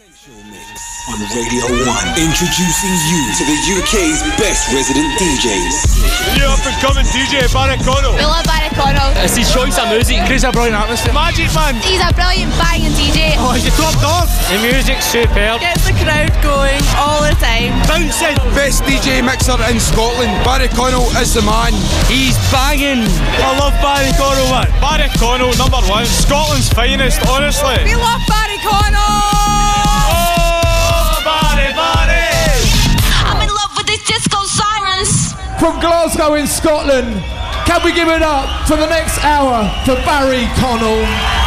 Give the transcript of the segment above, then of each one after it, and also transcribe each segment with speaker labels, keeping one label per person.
Speaker 1: on Radio 1. Introducing you to the UK's best resident DJs.
Speaker 2: New up and coming DJ Barry Connell.
Speaker 3: We love Barry Connell.
Speaker 4: It's his choice of music.
Speaker 2: Creates a brilliant atmosphere. Magic Man.
Speaker 3: He's a brilliant banging DJ.
Speaker 2: Oh, he's the top dog.
Speaker 4: The music's superb.
Speaker 5: Gets the crowd going all the time.
Speaker 2: Bouncing. Best DJ mixer in Scotland. Barry Connell is the man.
Speaker 4: He's banging.
Speaker 2: I love Barry Connell, man. Barry Connell, number one. Scotland's finest, honestly.
Speaker 5: We love Barry
Speaker 6: from Glasgow in Scotland. Can we give it up for the next hour for Barry Connell?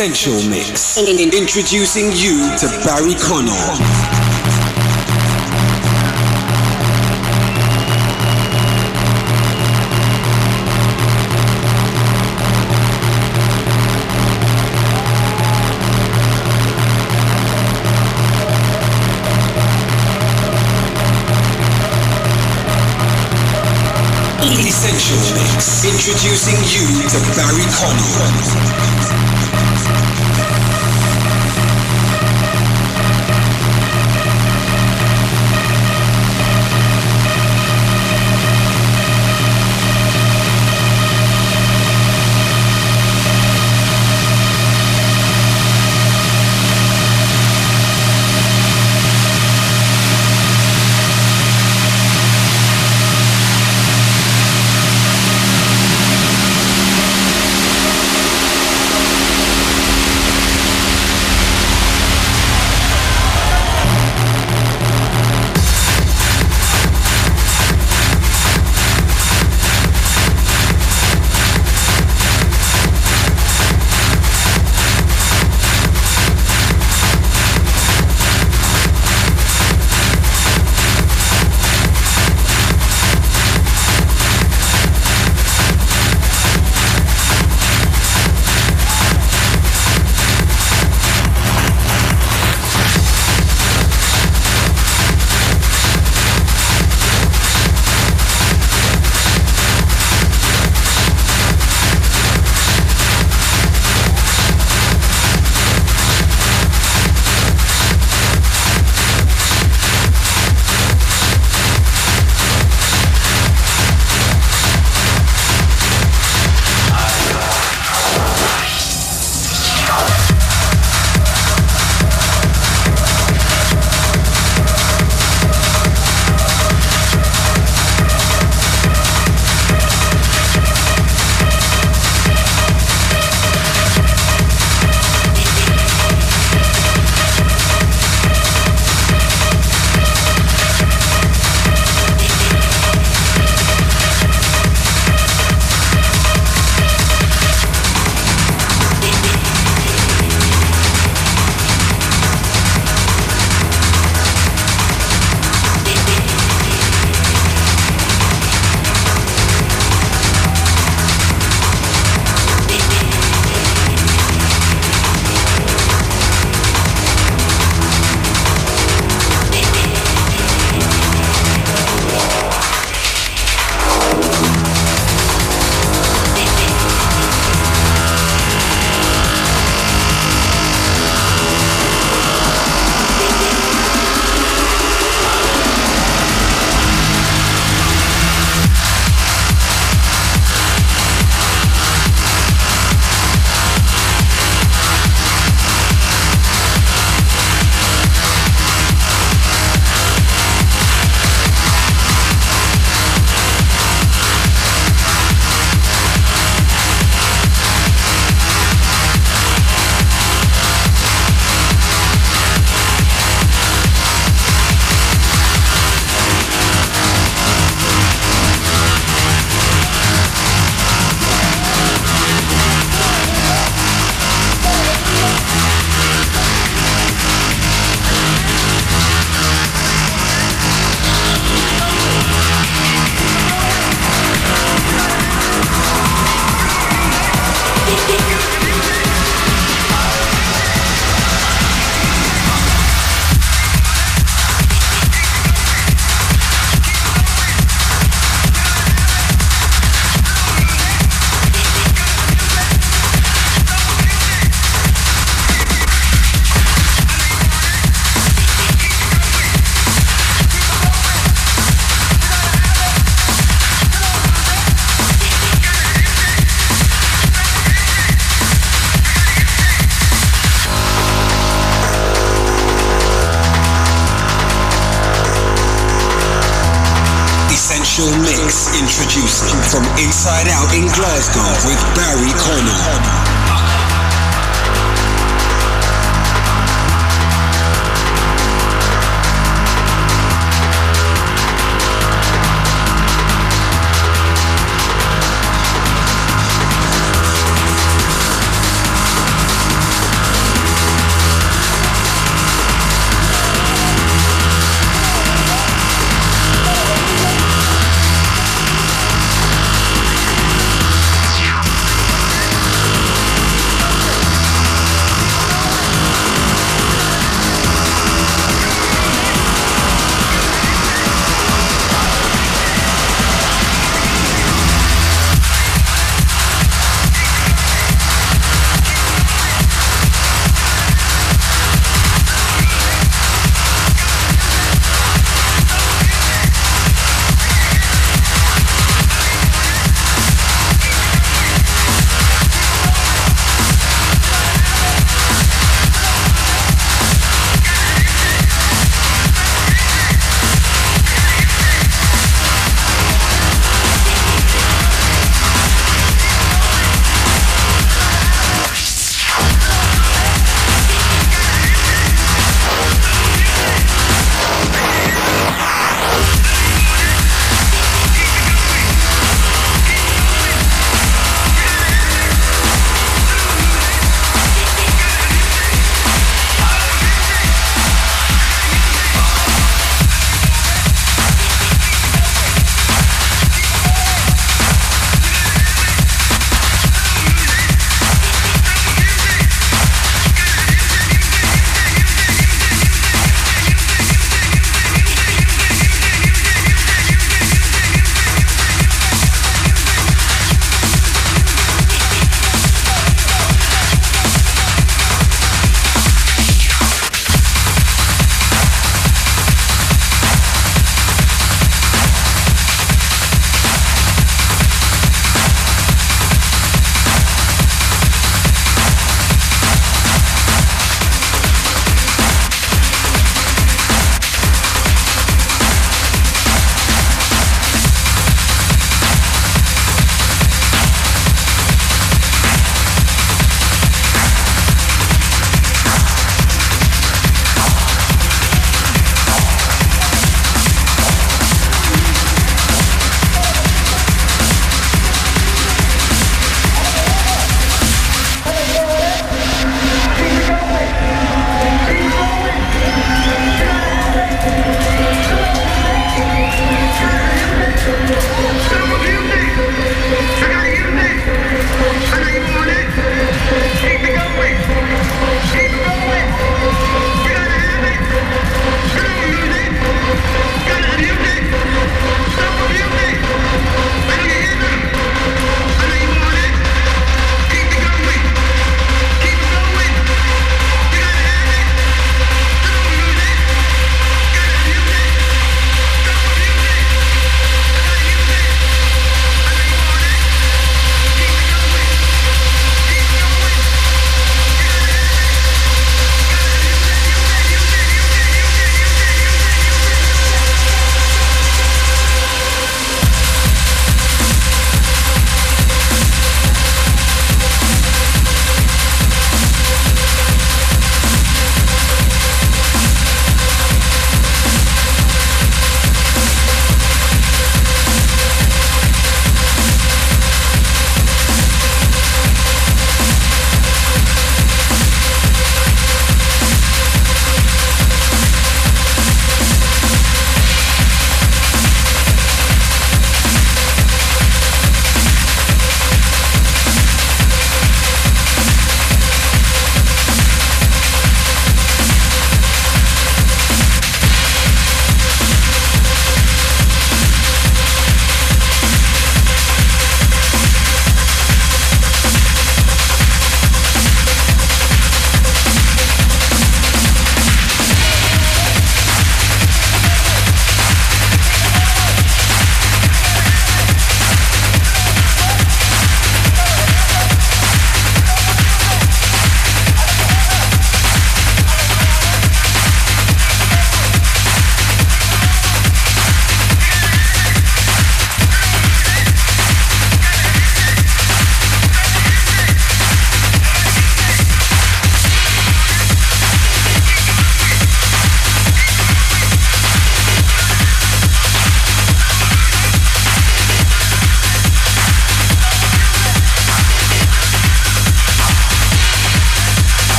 Speaker 1: Essential Mix. Introducing you to Barry Connor. Introducing you to Barry Connor. Inside Out in Glasgow with Barry Connor.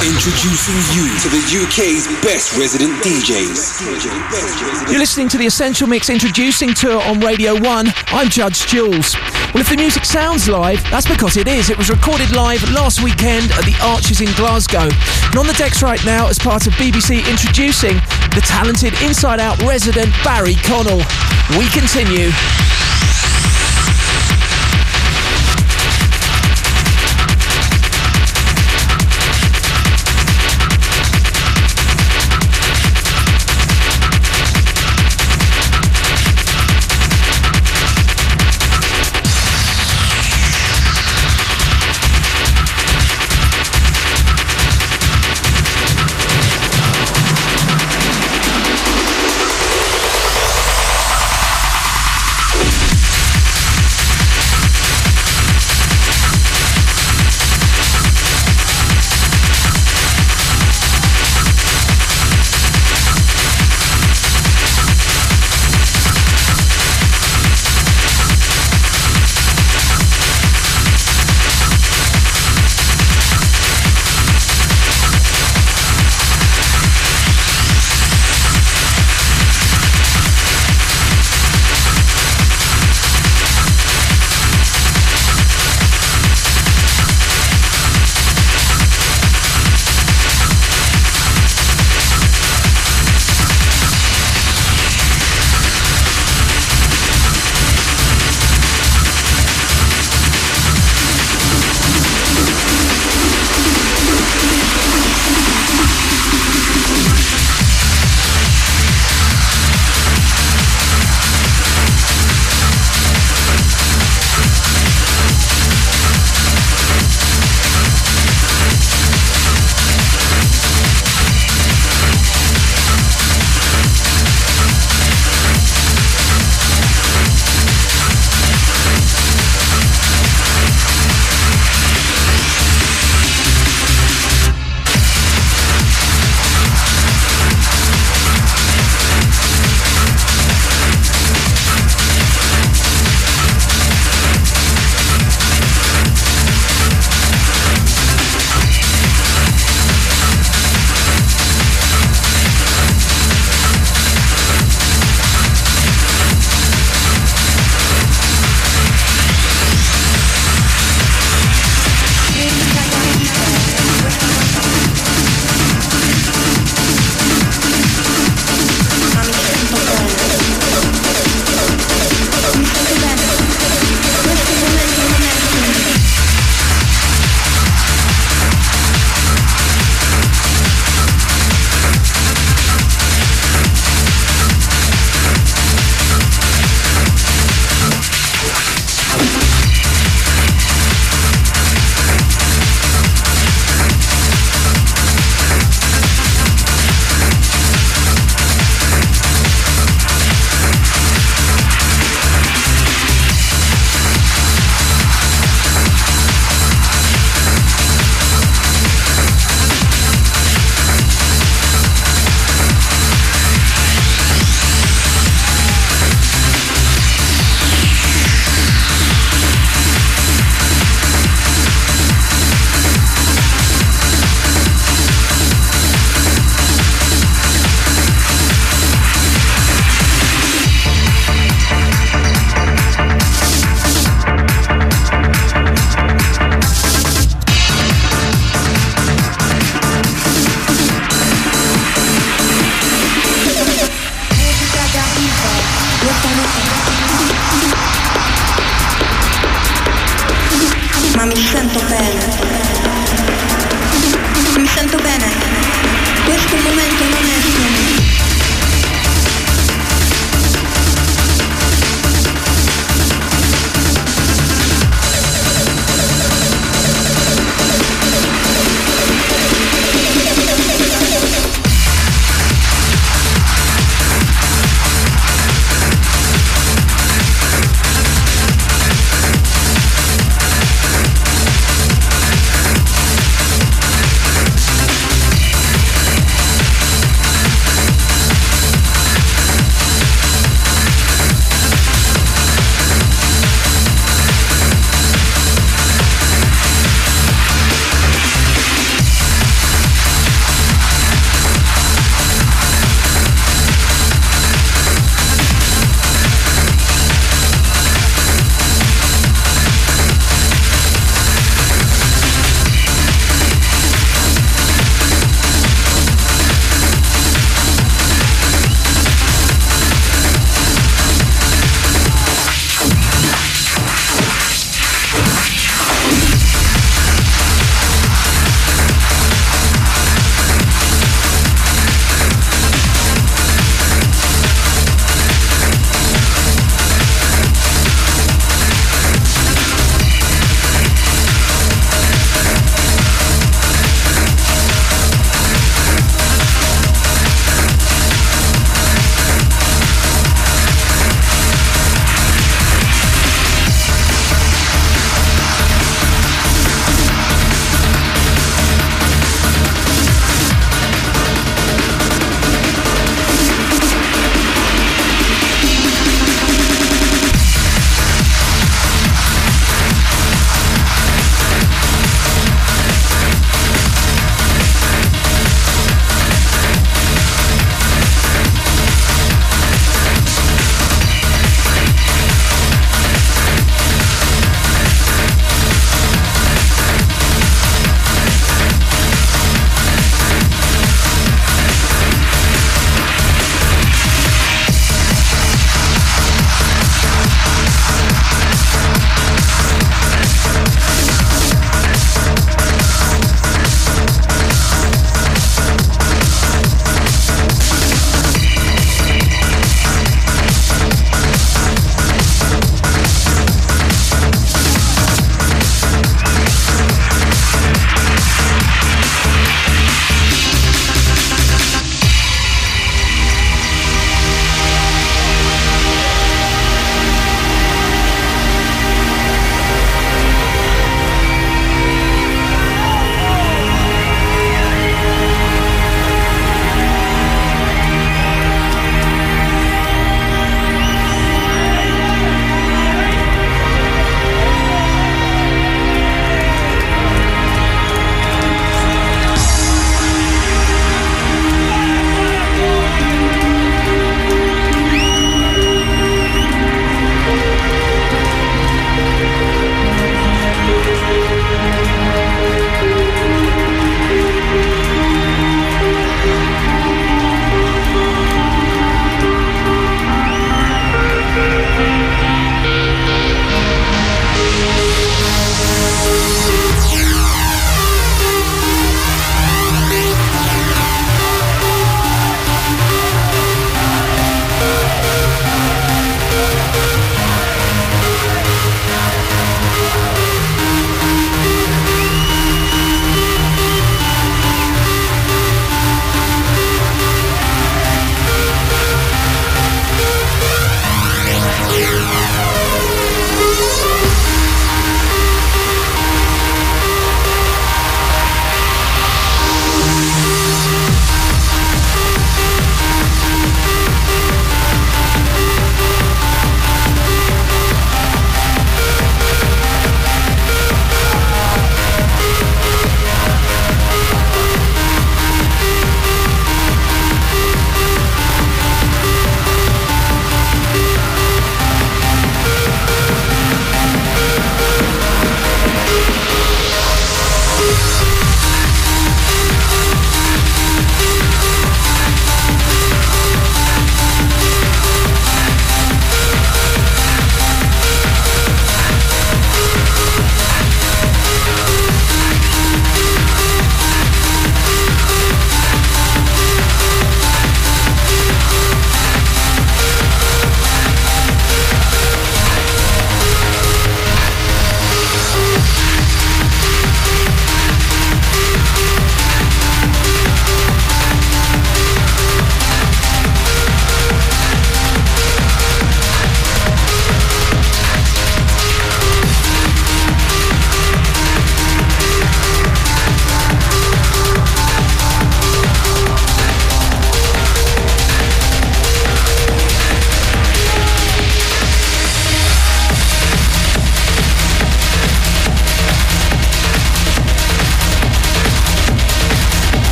Speaker 1: Introducing you to the UK's best resident DJs.
Speaker 7: You're listening to the Essential Mix Introducing Tour on Radio 1. I'm Judge Jules. Well, if the music sounds live, that's because it is. It was recorded live last weekend at the Arches in Glasgow. And on the decks right now, as part of BBC Introducing, the talented Inside Out resident Barry Connell. We continue.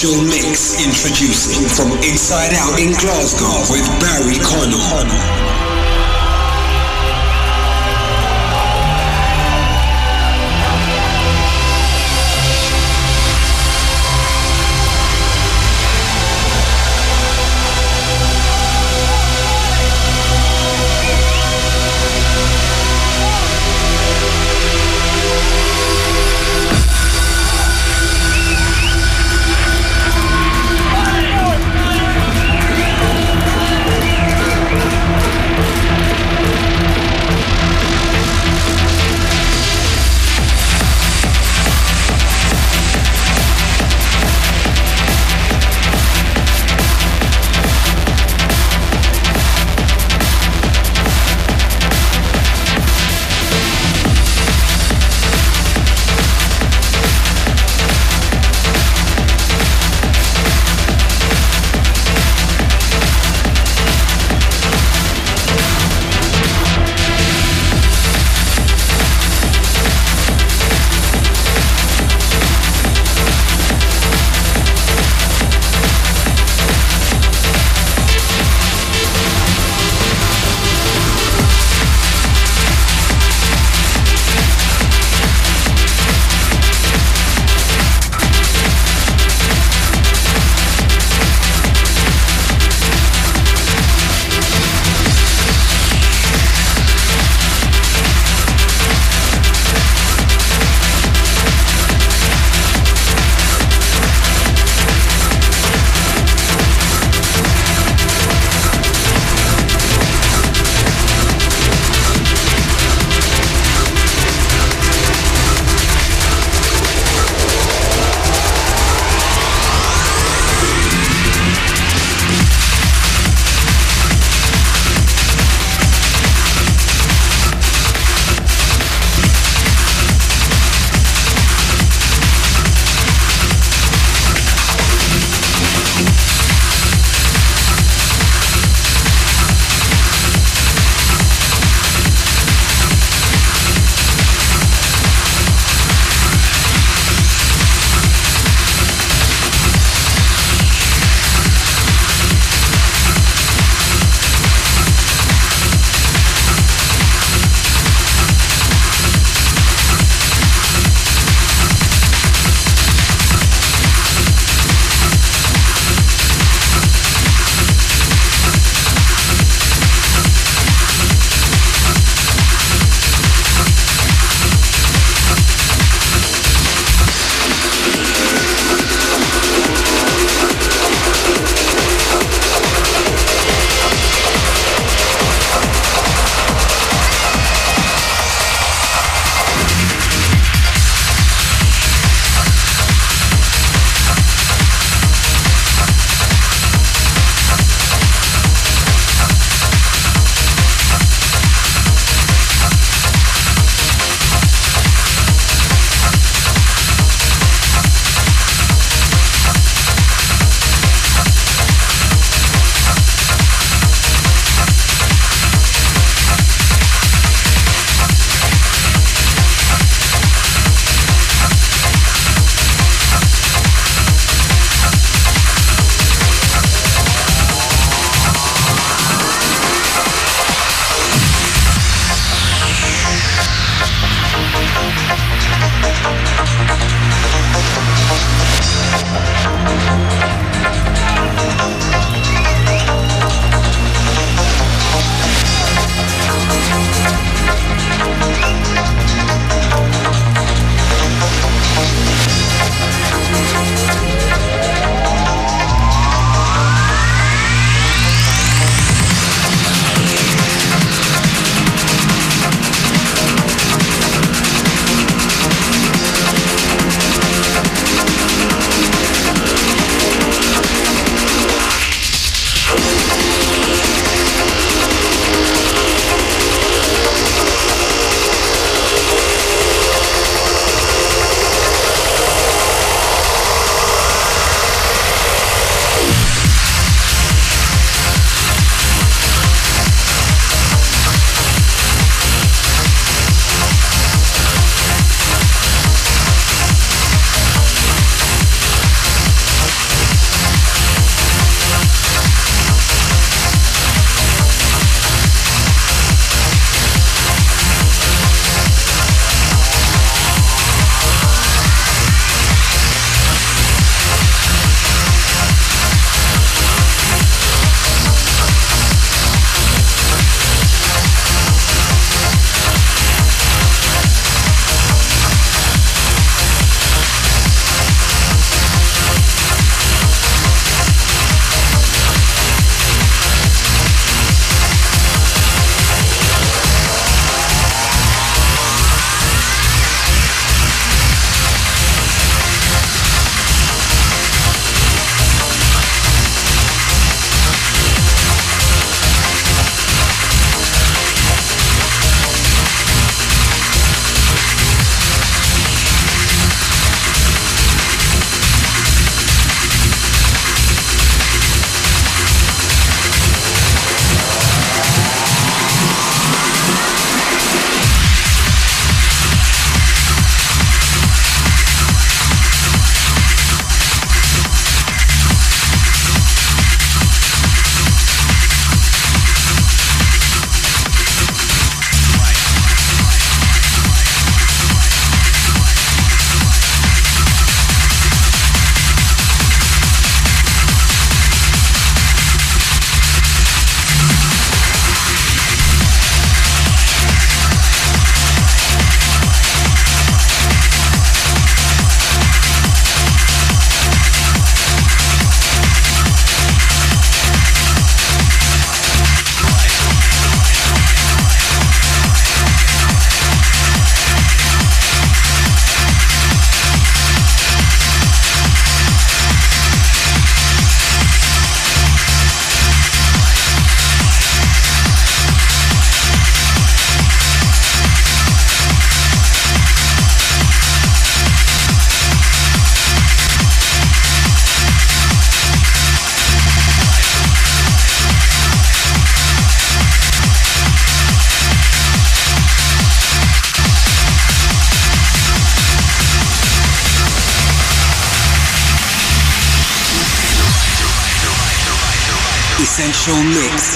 Speaker 1: Essential Mix introducing from Inside Out in Glasgow with Barry Connor.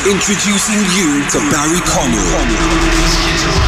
Speaker 1: Introducing you to Barry Connell.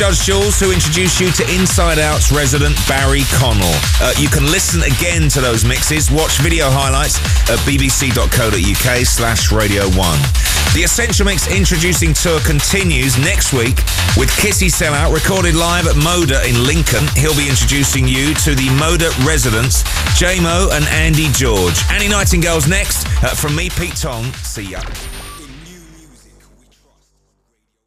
Speaker 8: Judge Jules, who introduced you to Inside Out's resident Barry Connell. Uh, you can listen again to those mixes, watch video highlights at bbc.co.uk slash Radio 1. The Essential Mix introducing tour continues next week with Kissy Sellout, recorded live at Moda in Lincoln. He'll be introducing you to the Moda residents, JMO and Andy George. Annie Nightingale's next. Uh, from me, Pete Tong. See ya.